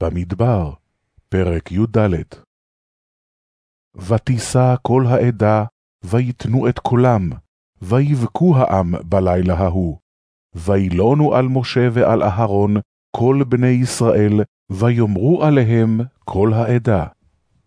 במדבר, פרק י"ד ותישא כל העדה, ויתנו את קולם, ויבכו העם בלילה ההוא. וילונו על משה ועל אהרון כל בני ישראל, ויאמרו עליהם כל העדה.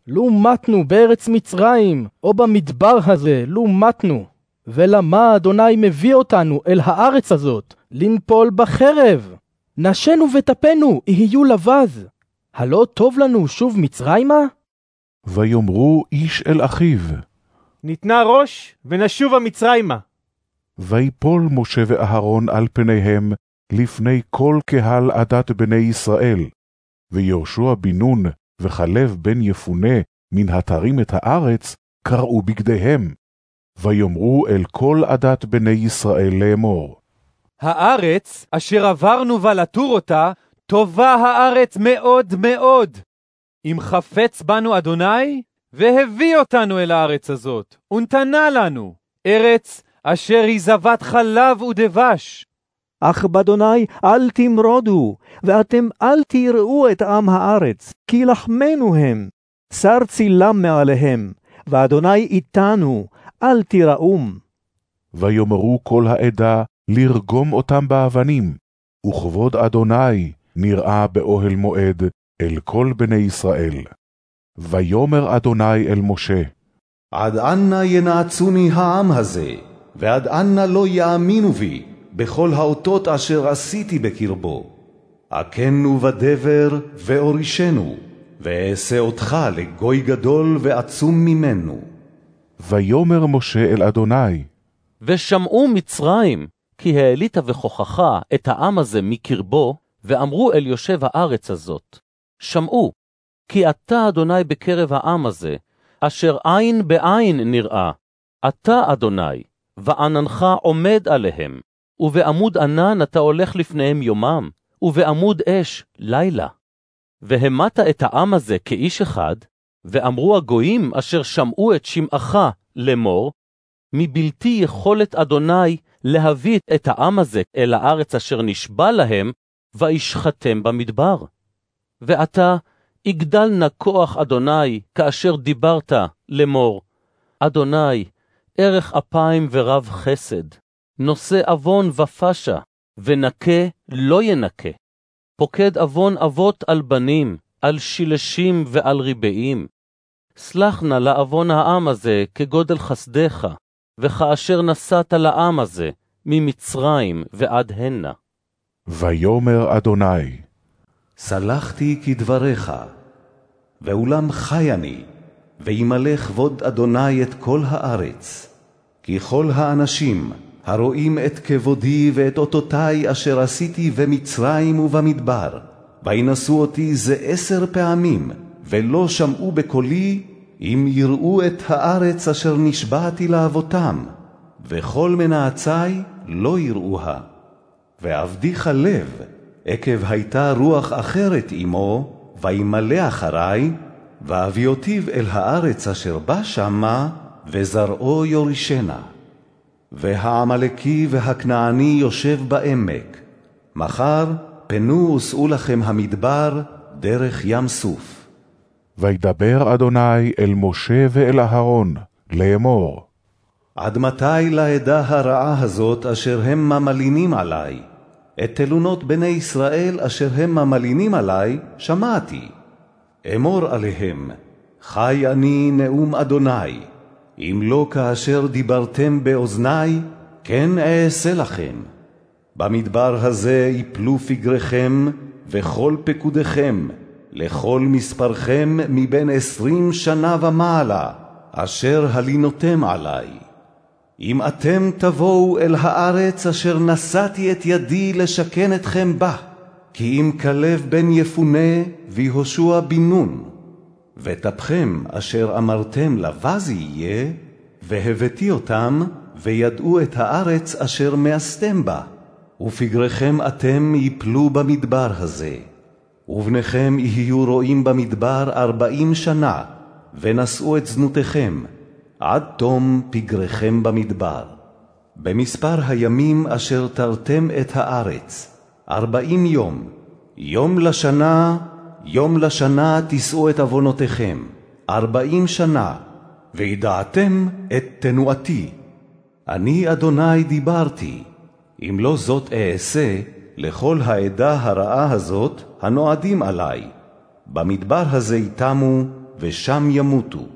לו מתנו בארץ מצרים, או במדבר הזה, לו מתנו. ולמה אדוני מביא אותנו אל הארץ הזאת, לנפול בחרב? נשנו וטפנו, יהיו לבז. הלא טוב לנו שוב מצרימה? ויאמרו איש אל אחיו, ניתנה ראש, ונשובה מצרימה. ויפול משה ואהרון על פניהם לפני כל קהל עדת בני ישראל. ויהושע בן נון וכלב בן יפונה מן התרים את הארץ, קרעו בגדיהם. ויאמרו אל כל עדת בני ישראל לאמור. הארץ, אשר עברנו בה לתור אותה, טובה הארץ מאוד מאוד. אם חפץ בנו אדוני, והביא אותנו אל הארץ הזאת, ונתנה לנו, ארץ אשר היא זבת חלב ודבש. אך באדוני אל תמרודו, ואתם אל תראו את עם הארץ, כי לחמנו הם. שר צילם מעליהם, ואדוני איתנו, אל תיראום. ויאמרו כל העדה לרגום אותם באבנים, וכבוד אדוני נראה באוהל מועד אל כל בני ישראל. ויאמר אדוני אל משה, עד אנה ינעצוני העם הזה, ועד אנה לא יאמינו בי, בכל האותות אשר עשיתי בקרבו. עקנו בדבר ואורישנו, ואעשה אותך לגוי גדול ועצום ממנו. ויאמר משה אל אדוני, ושמעו מצרים, כי העלית וכוחך את העם הזה מקרבו, ואמרו אל יושב הארץ הזאת, שמעו, כי אתה, אדוני, בקרב העם הזה, אשר עין בעין נראה, אתה, אדוני, ועננך עומד עליהם, ובעמוד ענן אתה הולך לפניהם יומם, ובעמוד אש לילה. והמית את העם הזה כאיש אחד, ואמרו הגויים אשר שמעו את שמעך לאמור, מבלתי יכולת אדוני להביא את העם הזה אל הארץ אשר נשבע להם, וישחטם במדבר. ועתה יגדל נא כוח אדוני כאשר דיברת לאמור, אדוני, ערך אפיים ורב חסד, נושא עוון ופשע, ונקה לא ינקה. פוקד עוון אבות על בנים, על שילשים ועל ריבעים. סלח נא לעוון העם הזה כגודל חסדך, וכאשר נסעת לעם הזה, ממצרים ועד הנה. ויאמר אדוני, סלחתי כדבריך, ואולם חי אני, וימלא כבוד אדוני את כל הארץ. כי כל האנשים הרואים את כבודי ואת אותותי אשר עשיתי במצרים ובמדבר, וינשאו אותי זה עשר פעמים, ולא שמעו בקולי, אם יראו את הארץ אשר נשבעתי לאבותם, וכל מנעצי לא יראוה. ועבדיך לב, עקב הייתה רוח אחרת עמו, וימלא אחרי, ואביותיו אל הארץ אשר בא שמה, וזרעו יורישנה. והעמלקי והכנעני יושב בעמק. מחר פנו וסעו לכם המדבר דרך ים סוף. וידבר אדוני אל משה ואל אהרון, לאמור, עד מתי לעדה הרעה הזאת אשר המה מלינים עלי? את תלונות בני ישראל אשר המה מלינים עלי, שמעתי. אמור עליהם, חי אני נאום אדוני, אם לא כאשר דיברתם באוזני, כן אעשה לכם. במדבר הזה יפלו פגריכם וכל פקודיכם, לכל מספרכם מבין עשרים שנה ומעלה, אשר הלינותם עלי. אם אתם תבואו אל הארץ אשר נשאתי את ידי לשכן אתכם בה, כי אם כלב בן יפונה ויהושע בן נון, וטפכם אשר אמרתם לבז יהיה, והבאתי אותם, וידעו את הארץ אשר מאסתם בה, ופגריכם אתם יפלו במדבר הזה. ובניכם יהיו רועים במדבר ארבעים שנה, ונשאו את זנותיכם, עד תום פגריכם במדבר. במספר הימים אשר תרתם את הארץ, ארבעים יום, יום לשנה, יום לשנה תישאו את עוונותיכם, ארבעים שנה, וידעתם את תנועתי. אני אדוני דיברתי, אם לא זאת אעשה לכל העדה הרעה הזאת הנועדים עלי. במדבר הזה יתמו, ושם ימותו.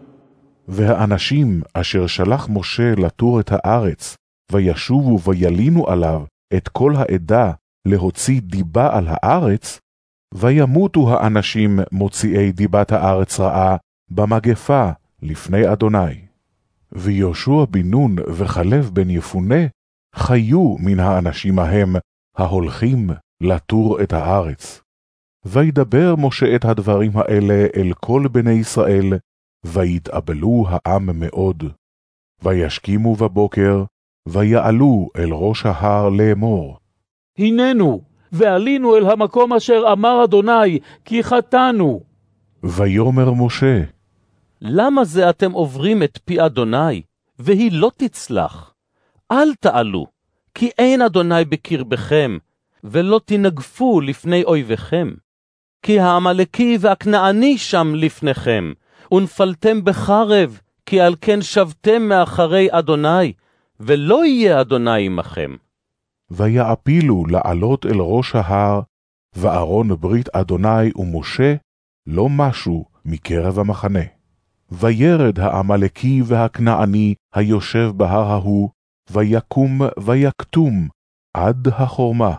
והאנשים אשר שלח משה לתור את הארץ, וישובו וילינו עליו את כל העדה להוציא דיבה על הארץ, וימותו האנשים מוציאי דיבת הארץ רעה במגפה לפני אדוני. ויהושע בן נון וכלב בן יפונה חיו מן האנשים ההם ההולכים לתור את הארץ. וידבר משה את הדברים האלה אל כל בני ישראל, ויתאבלו העם מאוד. וישכימו בבוקר, ויעלו אל ראש ההר לאמור. הננו, ועלינו אל המקום אשר אמר אדוני, כי חטאנו. ויאמר משה, למה זה אתם עוברים את פי אדוני, והיא לא תצלח? אל תעלו, כי אין אדוני בקרבכם, ולא תנגפו לפני אויביכם. כי העמלקי והכנעני שם לפניכם, ונפלתם בחרב, כי על כן שבתם מאחרי אדוני, ולא יהיה אדוני עמכם. ויעפילו לעלות אל ראש ההר, וארון ברית אדוני ומשה לא משו מקרב המחנה. וירד העמלקי והכנעני היושב בהר ההוא, ויקום ויקטום עד החורמה.